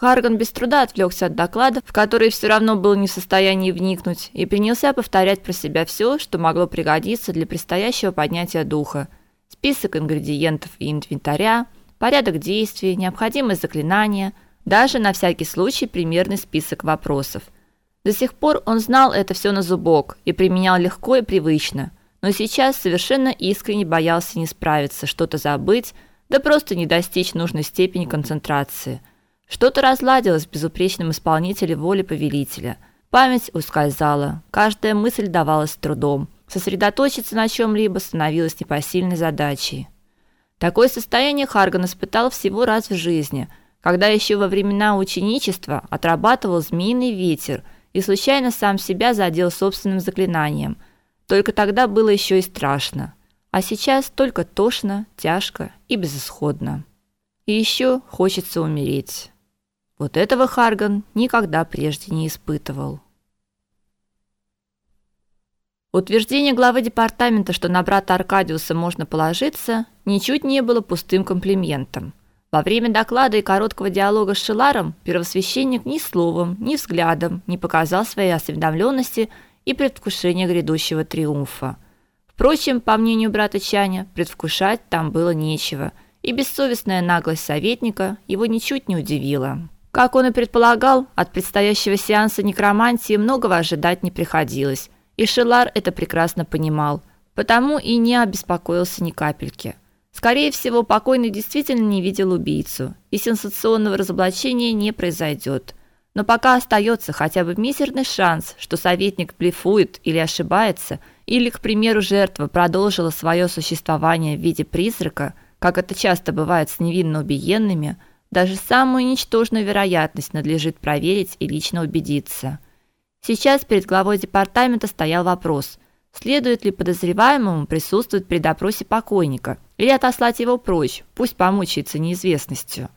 Харган без труда отвлекся от доклада, в который все равно был не в состоянии вникнуть, и принялся повторять про себя все, что могло пригодиться для предстоящего поднятия духа. Список ингредиентов и инвентаря, порядок действий, необходимые заклинания, даже на всякий случай примерный список вопросов. До сих пор он знал это все на зубок и применял легко и привычно, но сейчас совершенно искренне боялся не справиться, что-то забыть, да просто не достичь нужной степени концентрации – что-то разладилось в безупречном исполнителе воли повелителя. Память ускользала, каждая мысль давалась с трудом. Сосредоточиться на чем либо становилось непосильной задачей. Такое состояние Харган испытал всего раз в жизни, когда еще во времена ученичества отрабатывал змеиный ветер и случайно сам себя задел собственным заклинанием. Только тогда было еще и страшно. А сейчас только тошно, тяжко и безысходно. И еще хочется умереть. Вот этого Харган никогда прежде не испытывал. Утверждение главы департамента, что на брата Аркадиуса можно положиться, ничуть не было пустым комплиментом. Во время доклада и короткого диалога с Шиларом первосвященник ни словом, ни взглядом не показал своей осведомленности и предвкушения грядущего триумфа. Впрочем, по мнению брата Чаня, предвкушать там было нечего, и бессовестная наглость советника его ничуть не удивила. Как он и предполагал, от предстоящего сеанса некромантии многого ожидать не приходилось, и Шелар это прекрасно понимал, потому и не обеспокоился ни капельки. Скорее всего, покойный действительно не видел убийцу, и сенсационного разоблачения не произойдет. Но пока остается хотя бы мизерный шанс, что советник блефует или ошибается, или, к примеру, жертва продолжила свое существование в виде призрака, как это часто бывает с невинно убиенными – даже самую ничтожную вероятность надлежит проверить и лично убедиться. Сейчас перед главой департамента стоял вопрос: следует ли подозреваемому присутствовать при допросе покойника или отослать его прочь, пусть помучается неизвестностью.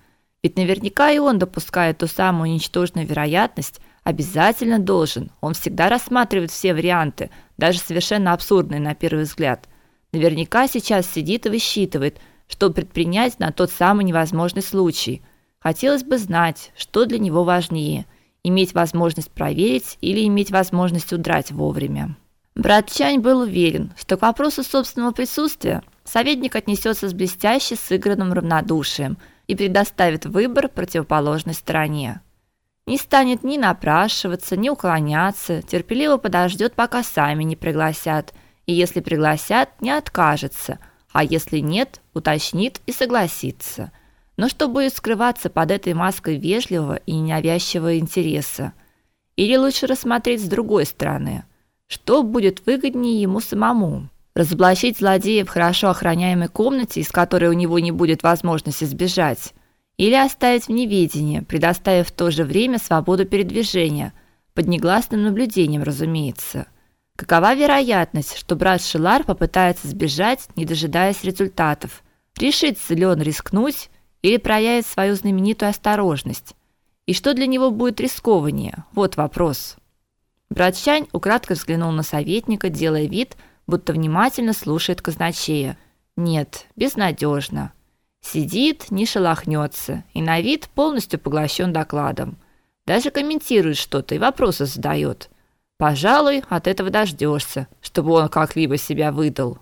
Ведь наверняка и он допускает ту самую ничтожную вероятность, обязательно должен. Он всегда рассматривает все варианты, даже совершенно абсурдные на первый взгляд. Наверняка сейчас сидит и высчитывает – что предпринять на тот самый невозможный случай. Хотелось бы знать, что для него важнее иметь возможность проверить или иметь возможность удрать вовремя. Брат Чань был уверен, что к вопросу собственного присутствия советник отнесется с блестяще сыгранным равнодушием и предоставит выбор противоположной стороне. Не станет ни напрашиваться, ни уклоняться, терпеливо подождет, пока сами не пригласят, и если пригласят, не откажется – а если нет, уточнит и согласится. Но что будет скрываться под этой маской вежливого и ненавязчивого интереса? Или лучше рассмотреть с другой стороны? Что будет выгоднее ему самому? Разоблачить злодея в хорошо охраняемой комнате, из которой у него не будет возможности сбежать? Или оставить в неведении, предоставив в то же время свободу передвижения, под негласным наблюдением, разумеется? Какова вероятность, что брат Шилар попытается сбежать, не дожидаясь результатов? Решится ли он рискнуть или проявит свою знаменитую осторожность? И что для него будет рискованнее? Вот вопрос. Брат Чань украдкой взглянул на советника, делая вид, будто внимательно слушает казначея. Нет, безнадежно. Сидит, не шелохнется и на вид полностью поглощен докладом. Даже комментирует что-то и вопросы задает. Пожалуй, от этого дождешься, чтобы он как-либо себя выдал.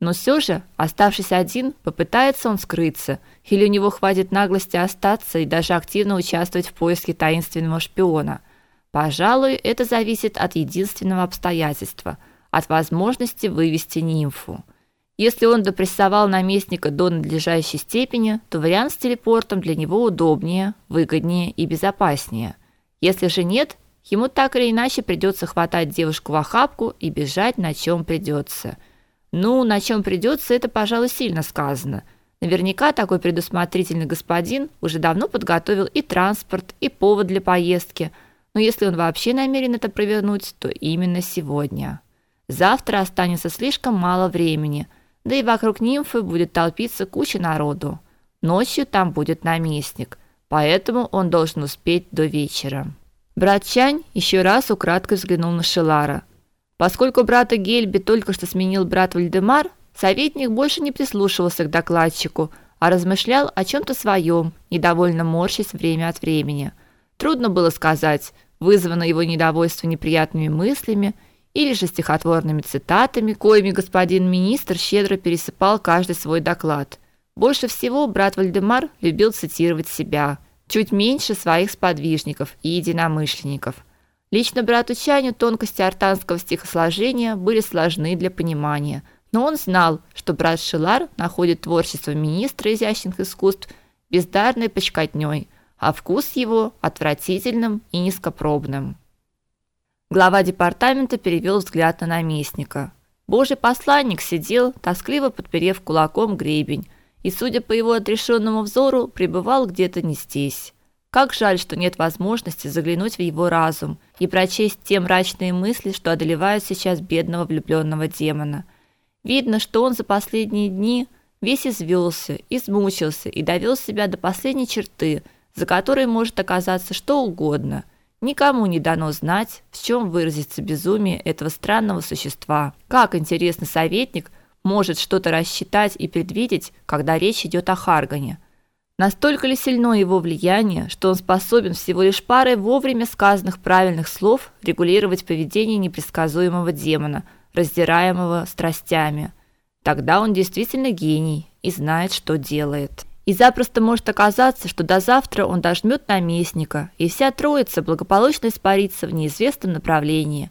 Но все же, оставшись один, попытается он скрыться, или у него хватит наглости остаться и даже активно участвовать в поиске таинственного шпиона. Пожалуй, это зависит от единственного обстоятельства от возможности вывести нимфу. Если он допрессовал наместника до надлежащей степени, то вариант с телепортом для него удобнее, выгоднее и безопаснее. Если же нет, Ему так или иначе придется хватать девушку в охапку и бежать на чем придется. Ну, на чем придется, это, пожалуй, сильно сказано. Наверняка такой предусмотрительный господин уже давно подготовил и транспорт, и повод для поездки. Но если он вообще намерен это провернуть, то именно сегодня. Завтра останется слишком мало времени, да и вокруг нимфы будет толпиться куча народу. Ночью там будет наместник, поэтому он должен успеть до вечера. Брат Чань еще раз украдкой взглянул на Шелара. Поскольку брата Гельби только что сменил брат Вальдемар, советник больше не прислушивался к докладчику, а размышлял о чем то своем, недовольно морщась время от времени. Трудно было сказать, вызвано его недовольство неприятными мыслями или же стихотворными цитатами, коими господин министр щедро пересыпал каждый свой доклад. Больше всего брат Вальдемар любил цитировать себя, чуть меньше своих сподвижников и единомышленников. Лично брату Чаню тонкости артанского стихосложения были сложны для понимания, но он знал, что брат Шилар находит творчество министра изящных искусств бездарной почкотнёй, а вкус его отвратительным и низкопробным. Глава департамента перевел взгляд на наместника. Божий посланник сидел, тоскливо подперев кулаком гребень, и, судя по его отрешенному взору, пребывал где-то не здесь. Как жаль, что нет возможности заглянуть в его разум и прочесть те мрачные мысли, что одолевают сейчас бедного влюбленного демона. Видно, что он за последние дни весь извелся, измучился и довел себя до последней черты, за которой может оказаться что угодно – Никому не дано знать, в чем выразится безумие этого странного существа. Как интересно советник может что-то рассчитать и предвидеть, когда речь идет о Харгане. Настолько ли сильно его влияние, что он способен всего лишь парой вовремя сказанных правильных слов регулировать поведение непредсказуемого демона, раздираемого страстями. Тогда он действительно гений и знает, что делает. И запросто может оказаться, что до завтра он дожмет наместника, и вся троица благополучно испарится в неизвестном направлении.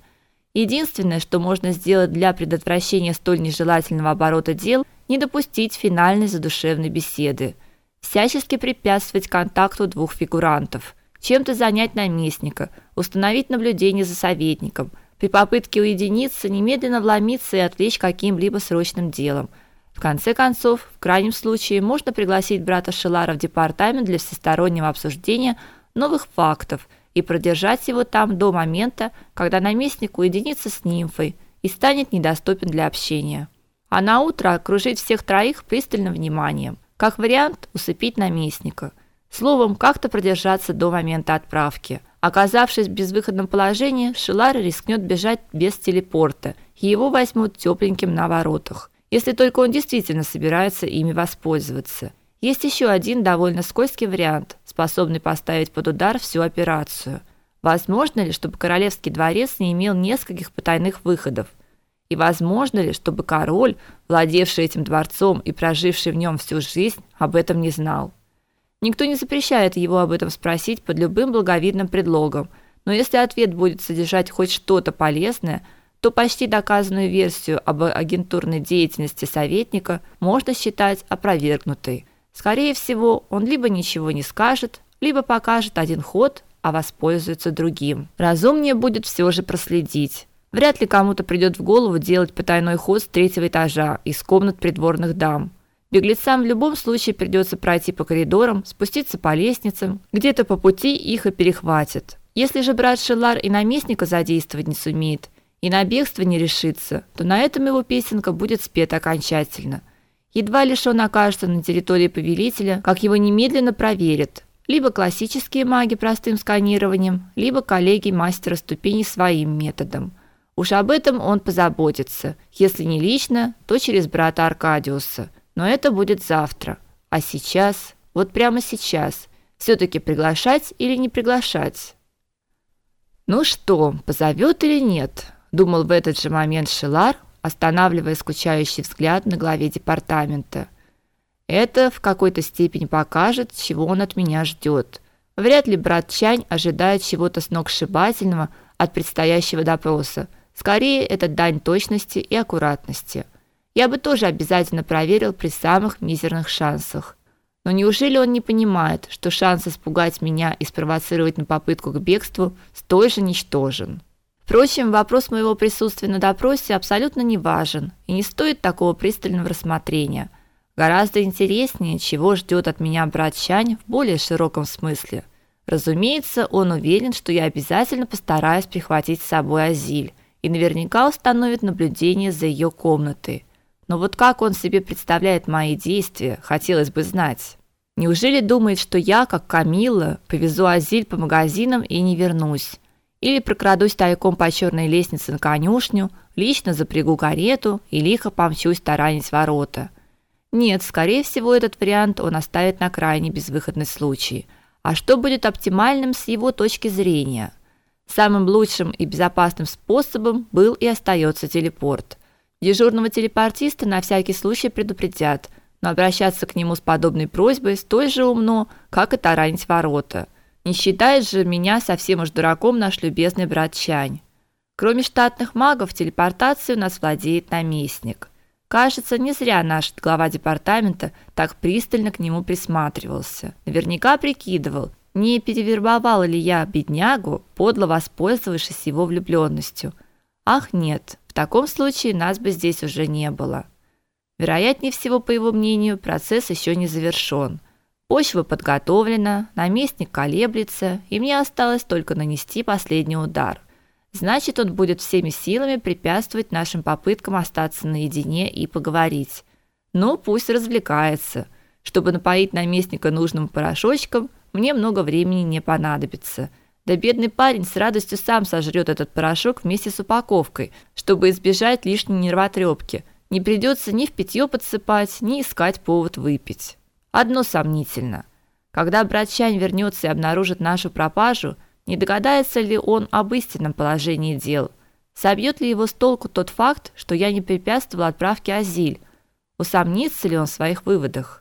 Единственное, что можно сделать для предотвращения столь нежелательного оборота дел, не допустить финальной задушевной беседы, всячески препятствовать контакту двух фигурантов, чем-то занять наместника, установить наблюдение за советником, при попытке уединиться немедленно вломиться и отвлечь каким-либо срочным делом – в конце концов, в крайнем случае можно пригласить брата Шелара в департамент для всестороннего обсуждения новых фактов и продержать его там до момента, когда наместник уединится с нимфой и станет недоступен для общения. А на утро окружить всех троих пристальным вниманием. Как вариант, усыпить наместника. Словом, как-то продержаться до момента отправки. Оказавшись в безвыходном положении, Шелар рискнет бежать без телепорта, и его возьмут тепленьким на воротах если только он действительно собирается ими воспользоваться. Есть еще один довольно скользкий вариант, способный поставить под удар всю операцию. Возможно ли, чтобы королевский дворец не имел нескольких потайных выходов? И возможно ли, чтобы король, владевший этим дворцом и проживший в нем всю жизнь, об этом не знал? Никто не запрещает его об этом спросить под любым благовидным предлогом, но если ответ будет содержать хоть что-то полезное – то почти доказанную версию об агентурной деятельности советника можно считать опровергнутой. Скорее всего, он либо ничего не скажет, либо покажет один ход, а воспользуется другим. Разумнее будет все же проследить. Вряд ли кому-то придет в голову делать потайной ход с третьего этажа из комнат придворных дам. Беглецам в любом случае придется пройти по коридорам, спуститься по лестницам, где-то по пути их и перехватят. Если же брат Шелар и наместника задействовать не сумеет, и на бегство не решится, то на этом его песенка будет спета окончательно. Едва лишь он окажется на территории повелителя, как его немедленно проверят. Либо классические маги простым сканированием, либо коллеги мастера ступеней своим методом. Уж об этом он позаботится, если не лично, то через брата Аркадиуса. Но это будет завтра. А сейчас, вот прямо сейчас, все таки приглашать или не приглашать? Ну что, позовет или нет? думал в этот же момент Шилар, останавливая скучающий взгляд на главе департамента. Это в какой-то степени покажет, чего он от меня ждет. Вряд ли брат Чань ожидает чего-то сногсшибательного от предстоящего допроса. Скорее, это дань точности и аккуратности. Я бы тоже обязательно проверил при самых мизерных шансах. Но неужели он не понимает, что шанс испугать меня и спровоцировать на попытку к бегству столь же ничтожен? Впрочем, вопрос моего присутствия на допросе абсолютно не важен и не стоит такого пристального рассмотрения. Гораздо интереснее, чего ждет от меня брат Чань в более широком смысле. Разумеется, он уверен, что я обязательно постараюсь прихватить с собой Азиль и наверняка установит наблюдение за ее комнатой. Но вот как он себе представляет мои действия, хотелось бы знать. Неужели думает, что я, как Камилла, повезу Азиль по магазинам и не вернусь? Или прокрадусь тайком по черной лестнице на конюшню, лично запрягу карету и лихо помчусь таранить ворота. Нет, скорее всего, этот вариант он оставит на крайне безвыходный случай. а что будет оптимальным с его точки зрения. Самым лучшим и безопасным способом был и остается телепорт. Дежурного телепортиста на всякий случай предупредят, но обращаться к нему с подобной просьбой столь же умно, как и таранить ворота. Не считает же меня совсем уж дураком наш любезный брат Чань. Кроме штатных магов, телепортацией у нас владеет наместник. Кажется, не зря наш глава департамента так пристально к нему присматривался. Наверняка прикидывал, не перевербовала ли я беднягу, подло воспользовавшись его влюбленностью. Ах, нет. В таком случае нас бы здесь уже не было. Вероятнее всего, по его мнению, процесс еще не завершен. Почва подготовлена, наместник колеблется, и мне осталось только нанести последний удар. Значит, он будет всеми силами препятствовать нашим попыткам остаться наедине и поговорить. Но пусть развлекается. Чтобы напоить наместника нужным порошочком, мне много времени не понадобится. Да бедный парень с радостью сам сожрет этот порошок вместе с упаковкой, чтобы избежать лишней нервотрепки. Не придется ни в питье подсыпать, ни искать повод выпить. Одно сомнительно. Когда брат Чань вернется и обнаружит нашу пропажу, не догадается ли он об истинном положении дел? Собьет ли его с толку тот факт, что я не препятствовал отправке Азиль? Усомнится ли он в своих выводах?